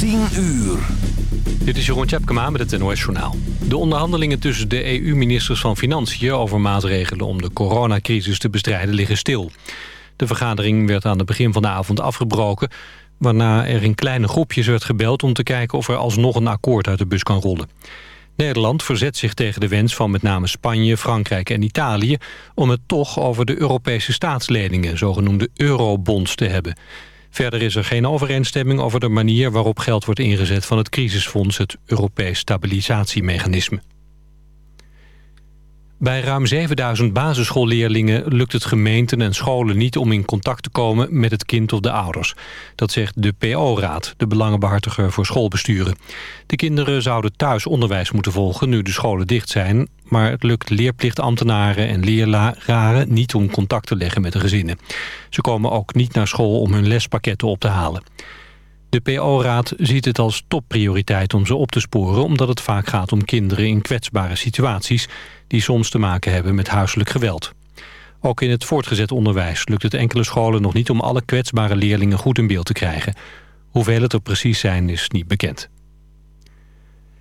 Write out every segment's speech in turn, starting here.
10 uur. Dit is Jeroen Tjepkema met het NOS Journaal. De onderhandelingen tussen de EU-ministers van Financiën... over maatregelen om de coronacrisis te bestrijden liggen stil. De vergadering werd aan het begin van de avond afgebroken... waarna er in kleine groepjes werd gebeld om te kijken... of er alsnog een akkoord uit de bus kan rollen. Nederland verzet zich tegen de wens van met name Spanje, Frankrijk en Italië... om het toch over de Europese staatsleningen, zogenoemde eurobonds, te hebben... Verder is er geen overeenstemming over de manier waarop geld wordt ingezet van het crisisfonds, het Europees Stabilisatiemechanisme. Bij ruim 7000 basisschoolleerlingen lukt het gemeenten en scholen niet om in contact te komen met het kind of de ouders. Dat zegt de PO-raad, de belangenbehartiger voor schoolbesturen. De kinderen zouden thuis onderwijs moeten volgen nu de scholen dicht zijn, maar het lukt leerplichtambtenaren en leraren niet om contact te leggen met de gezinnen. Ze komen ook niet naar school om hun lespakketten op te halen. De PO-raad ziet het als topprioriteit om ze op te sporen... omdat het vaak gaat om kinderen in kwetsbare situaties... die soms te maken hebben met huiselijk geweld. Ook in het voortgezet onderwijs lukt het enkele scholen nog niet... om alle kwetsbare leerlingen goed in beeld te krijgen. Hoeveel het er precies zijn is niet bekend.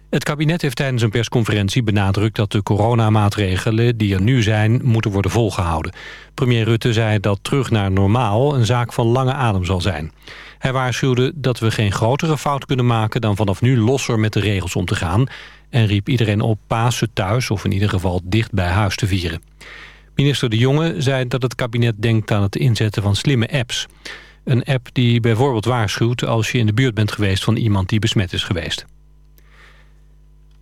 Het kabinet heeft tijdens een persconferentie benadrukt dat de coronamaatregelen die er nu zijn moeten worden volgehouden. Premier Rutte zei dat terug naar normaal een zaak van lange adem zal zijn. Hij waarschuwde dat we geen grotere fout kunnen maken dan vanaf nu losser met de regels om te gaan en riep iedereen op Pasen thuis of in ieder geval dicht bij huis te vieren. Minister De Jonge zei dat het kabinet denkt aan het inzetten van slimme apps. Een app die bijvoorbeeld waarschuwt als je in de buurt bent geweest van iemand die besmet is geweest.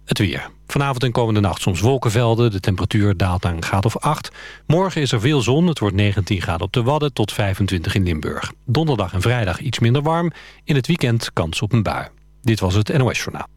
Het weer. Vanavond en komende nacht soms wolkenvelden. De temperatuur daalt naar een graad of 8. Morgen is er veel zon. Het wordt 19 graden op de Wadden tot 25 in Limburg. Donderdag en vrijdag iets minder warm. In het weekend kans op een bui. Dit was het NOS Journaal.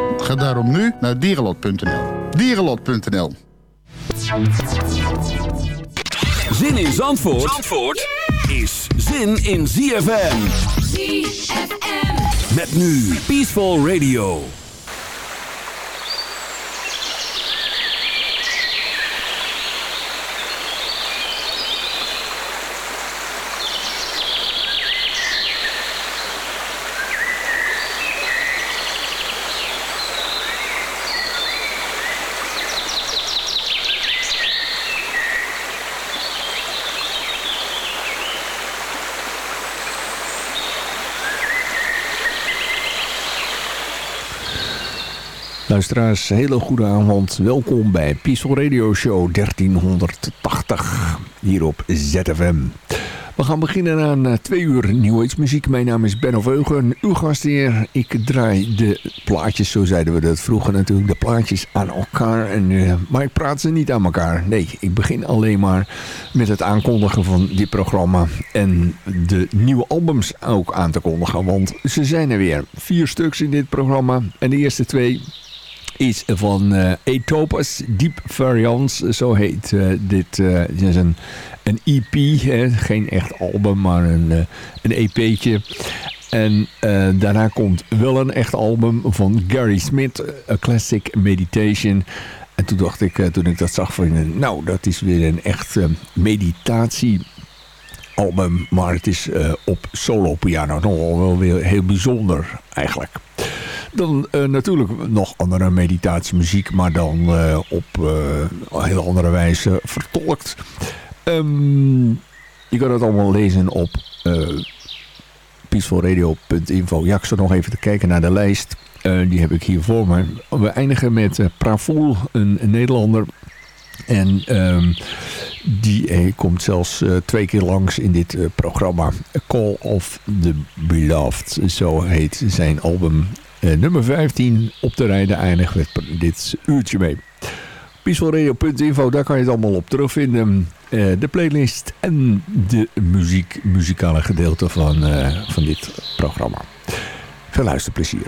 Ga daarom nu naar dierenlot.nl. Dierenlot.nl Zin in Zandvoort, Zandvoort is zin in ZFM. ZFM. Met nu Peaceful Radio. Luisteraars, hele goede avond. Welkom bij Peaceful Radio Show 1380 hier op ZFM. We gaan beginnen aan uh, twee uur New Age muziek. Mijn naam is Ben of Eugen, uw gastheer. Ik draai de plaatjes, zo zeiden we dat vroeger natuurlijk, de plaatjes aan elkaar. En, uh, maar ik praat ze niet aan elkaar. Nee, ik begin alleen maar met het aankondigen van dit programma. En de nieuwe albums ook aan te kondigen. Want ze zijn er weer. Vier stuks in dit programma. En de eerste twee is van uh, Etopus Deep Variants, zo heet uh, dit. Uh, het is een, een EP, hè? geen echt album, maar een, een EP'tje. En daarna komt wel een echt album van Gary Smith, A Classic Meditation. En toen dacht ik, toen ik dat zag, van, nou, dat is weer een echt meditatie album, maar het is op solo piano nogal wel weer heel bijzonder eigenlijk. Dan uh, natuurlijk nog andere meditatiemuziek, maar dan uh, op uh, hele andere wijze vertolkt. Um, je kan het allemaal lezen op peacefulradio.info. Ja, ik zat nog even te kijken naar de lijst. die heb ik hier voor me. We eindigen met Pravoel, een, Nederlander. En um, die komt zelfs twee keer langs in dit programma. Call of the Beloved, zo heet zijn album. Uh, nummer 15 op de rijden eindigt met dit uurtje mee. Peacefulradio.info, daar kan je het allemaal op terugvinden. de playlist en de muziek, muzikale gedeelte van, van dit programma. Veel luisterplezier.